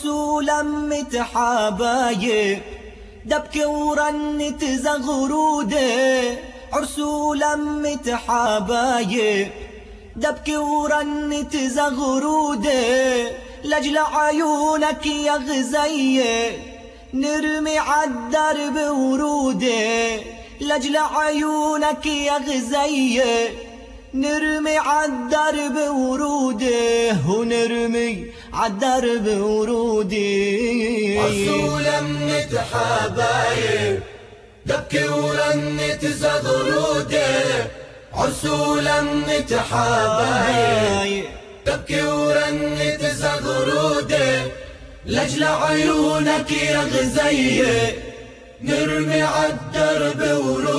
عرسولا متحابايب دبكة ورنة زغرودة. عرسولا متحابايب دبكة ورنة زغرودة. لجل عيونك يا غزية. نرمي عالدرب ورودة. لجل عيونك يا غزية. نرمي عالدرب وروده ونرمي عالدرب ورودي. عسولة متحابايب دبكي ورنة زغرودة عسولة متحابايب تبكي ورنة زغرودة لجل عيونك يا غزية نرمي عالدرب ورودة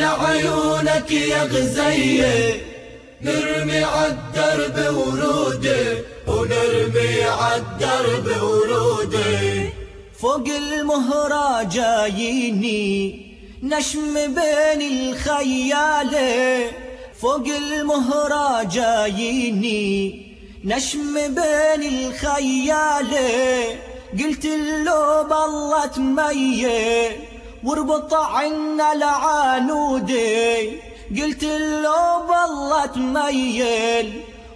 لجل عيونك يا غزية. نرمي عالدرب ورودة ونرمي عالدرب ورودة. فوق المهرة جاييني نشم بين الخيالة. فوق المهرة جاييني نشم بين الخيالة. قلت له بالله تميل واربط عنا العانودي قلت له بالله تميل.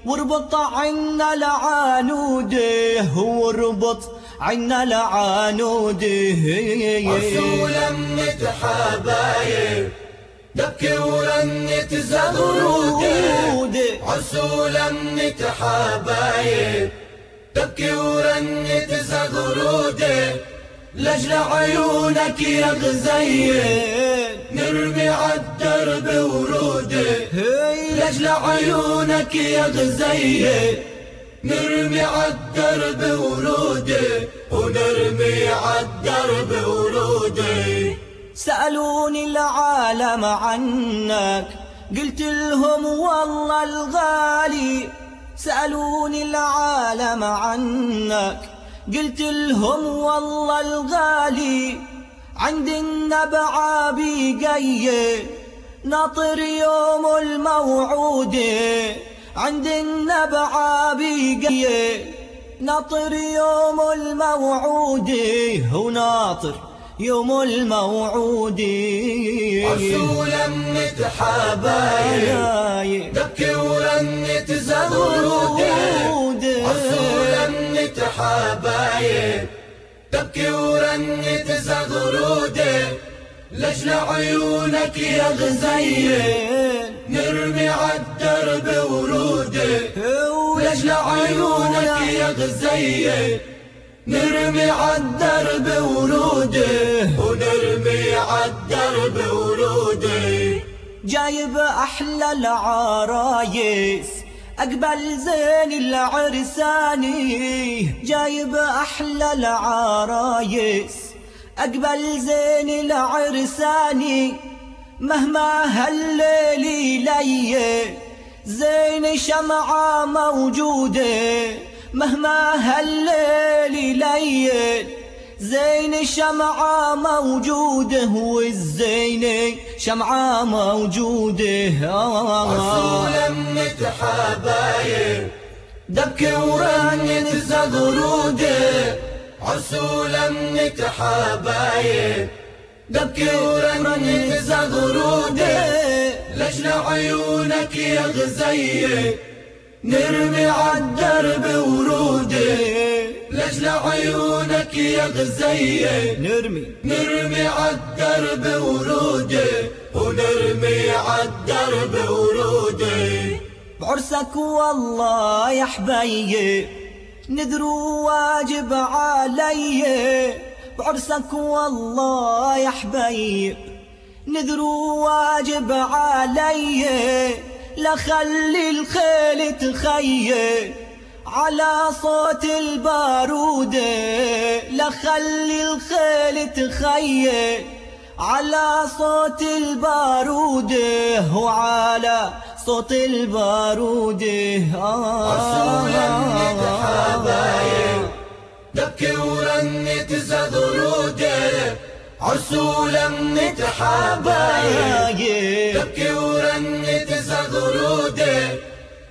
واربط عنا العانودي واربط عنا العانودي عسولة متحابايب دبكي ورنة زغرودة عسولة متحابايب تبكي ورنة زغرودة لجل عيونك يا غزية نرمي عالدرب ورودة. لجل عيونك يا غزية نرمي عالدرب ورودة. ونرمي عالدرب ورودة. سألوني العالم عنك قلت لهم والله الغالي. سألوني العالم عنك قلت لهم والله الغالي عند النبع بقية ناطر يوم الموعود عند النبع بقية ناطر يوم الموعود هو ناطر يوم الموعود. عسولة متحابايب دبكي زغرودة عسولة متحابايب تبكي ورنة زغرودة لجل عيونك يا غزية نرمي عالدرب ورودة لجل عيونك يا غزية نرمي عالدرب وروده ونرمي عالدرب وروده جايب أحلى العرايس. أقبل زين العرساني جايب أحلى العرايس. أقبل زين العرساني مهما هالليل لي زين شمعة موجودة مهما هالليل ليل. زين شمعة موجودة والزينة شمعة موجودة. عسولة متحابايب دبكة ورنة زغرودة. عسولة متحابايب دبكة ورنة زغرودة. لجل عيونك يا غزية نرمي عالدرب ورودة. لجل عيونك يا غزية نرمي نرمي عالدرب ورودة ونرمي عالدرب ورودة بعرسك والله يا حبيب نذر واجب علي. بعرسك والله يا حبيب نذر واجب علي. لخلي الخيل تخيل على صوت البارود لخلي الخيل تخيل على صوت البارود وعلى صوت البارود عسولة متحابايب دبكي ورنة زغرودة عسولة متحابايب تبكي ورنة زغرودة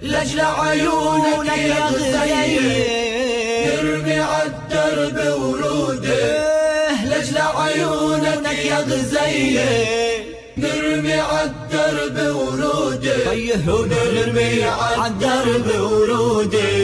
لجل عيونك يا غزية عالدرب ورودة. لجل عيونك يا غزية نرمي عالدرب ورودة. ونرمي عالدرب ورودة.